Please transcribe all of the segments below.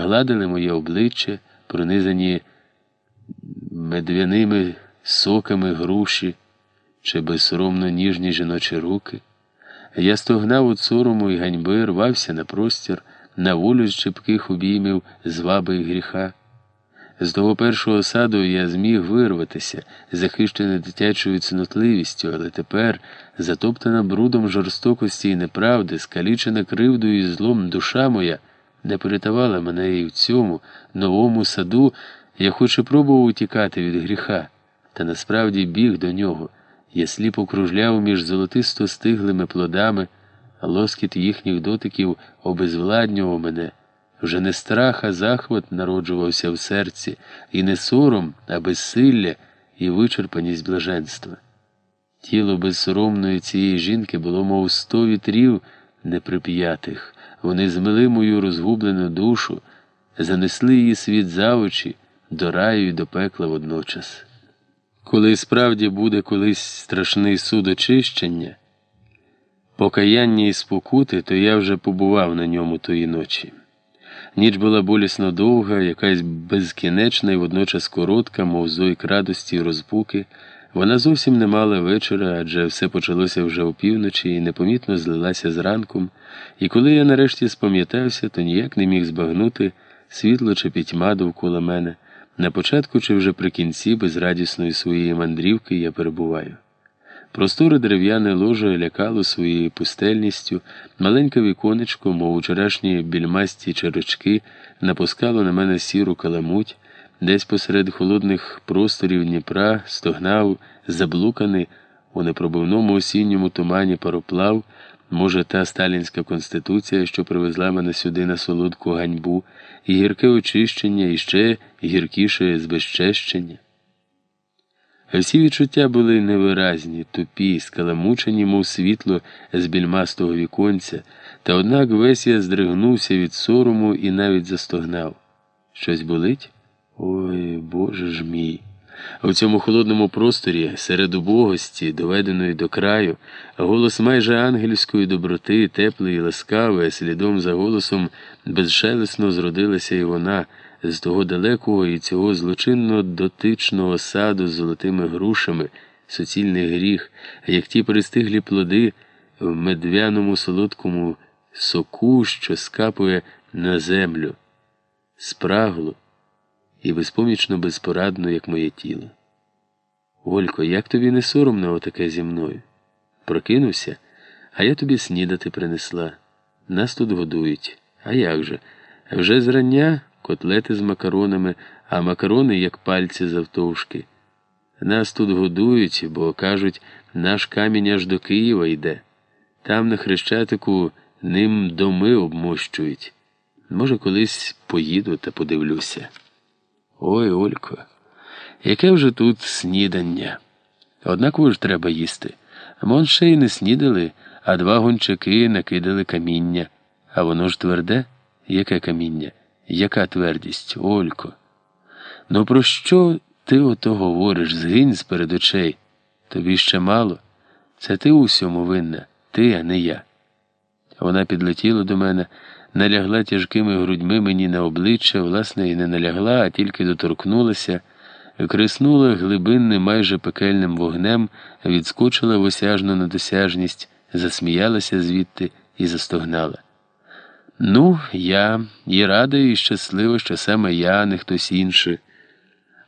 гладили моє обличчя, пронизані медвяними соками груші чи безсоромно ніжні жіночі руки. Я стогнав у сорому і ганьби, рвався на простір, на волю з чіпких обіймів зваби і гріха. З того першого саду я зміг вирватися, захищений дитячою цнотливістю, але тепер, затоптана брудом жорстокості і неправди, скалічена кривдою і злом душа моя, не перетавала мене і в цьому новому саду, я хоч і пробував утікати від гріха, та насправді біг до нього. Я сліпо кружляв між золотисто стиглими плодами, а лоскіт їхніх дотиків обезвладнював мене. Вже не страх, а захват народжувався в серці, і не сором, а безсилля і вичерпаність блаженства. Тіло безсоромної цієї жінки було, мов сто вітрів неприп'ятих. Вони змили мою розгублену душу, занесли її світ за очі, до раю і до пекла водночас. Коли справді буде колись страшний суд очищення, покаяння і спокути, то я вже побував на ньому тої ночі. Ніч була болісно довга, якась безкінечна і водночас коротка, мов зойк радості і розпуки. Вона зовсім не мала вечора, адже все почалося вже опівночі і непомітно злилася з ранком, і коли я нарешті спам'ятався, то ніяк не міг збагнути світло чи пітьма довкола мене. На початку чи вже при кінці безрадісної своєї мандрівки я перебуваю. Просторе дерев'яне ложе лякало своєю пустельністю, маленьке віконечко, мов вчорашні більмасті черочки, напускало на мене сіру каламуть, десь посеред холодних просторів Дніпра стогнав, заблуканий у непробивному осінньому тумані пароплав, може, та сталінська конституція, що привезла мене сюди на солодку ганьбу, і гірке очищення, і ще гіркіше збезчещення. Всі відчуття були невиразні, тупі, скаламучені, мов світло з більмастого віконця, та однак весь я здригнувся від сорому і навіть застогнав. Щось болить? Ой, Боже ж мій. У цьому холодному просторі, серед убогості, доведеної до краю, голос майже ангельської доброти, теплий і ласкавий, слідом за голосом безшелесно зродилася і вона з того далекого і цього злочинно дотичного саду з золотими грушами, суцільний гріх, як ті перестиглі плоди в медвяному солодкому соку, що скапує на землю, спрагло і безпомічно безпорадно, як моє тіло. Олько, як тобі не соромно отаке зі мною? Прокинувся, а я тобі снідати принесла. Нас тут годують. А як же? Вже зрання котлети з макаронами, а макарони, як пальці завтовшки. Нас тут годують, бо кажуть, наш камінь аж до Києва йде. Там на хрещатику ним доми обмощують. Може, колись поїду та подивлюся. Ой, Олько, яке вже тут снідання. Однаково ж треба їсти. Мон ще й не снідали, а два гончаки накидали каміння. А воно ж тверде? Яке каміння? Яка твердість, Олько? Ну, про що ти ото говориш? Згинь з перед очей. Тобі ще мало. Це ти усьому винна, ти, а не я. Вона підлетіла до мене, налягла тяжкими грудьми мені на обличчя, власне, і не налягла, а тільки доторкнулася, криснула глибинним, майже пекельним вогнем, відскочила в осяжну недосяжність, засміялася звідти і застогнала. Ну, я і рада і щаслива, що саме я, не хтось інший.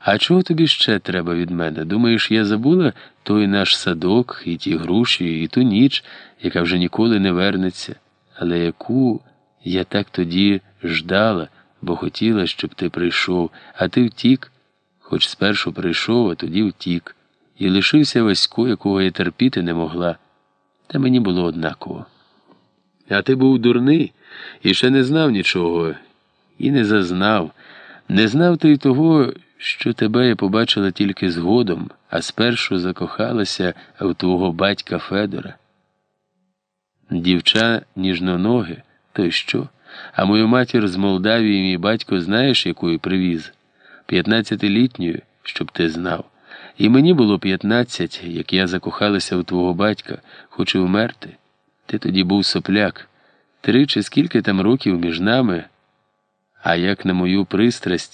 А чого тобі ще треба від мене? Думаєш, я забула той наш садок, і ті груші, і ту ніч, яка вже ніколи не вернеться, але яку я так тоді ждала, бо хотіла, щоб ти прийшов, а ти втік, хоч спершу прийшов, а тоді втік, і лишився Васько, якого я терпіти не могла, та мені було однаково. А ти був дурний і ще не знав нічого, і не зазнав. Не знав ти й того, що тебе я побачила тільки згодом, а спершу закохалася в твого батька Федора. Дівча ніжноноги, то й що? А мою матір з Молдавії мій батько знаєш, якою привіз? П'ятнадцятилітньою, щоб ти знав. І мені було п'ятнадцять, як я закохалася у твого батька, хочу вмерти. Ти тоді був сопляк. Три чи скільки там років між нами. А як на мою пристрасть,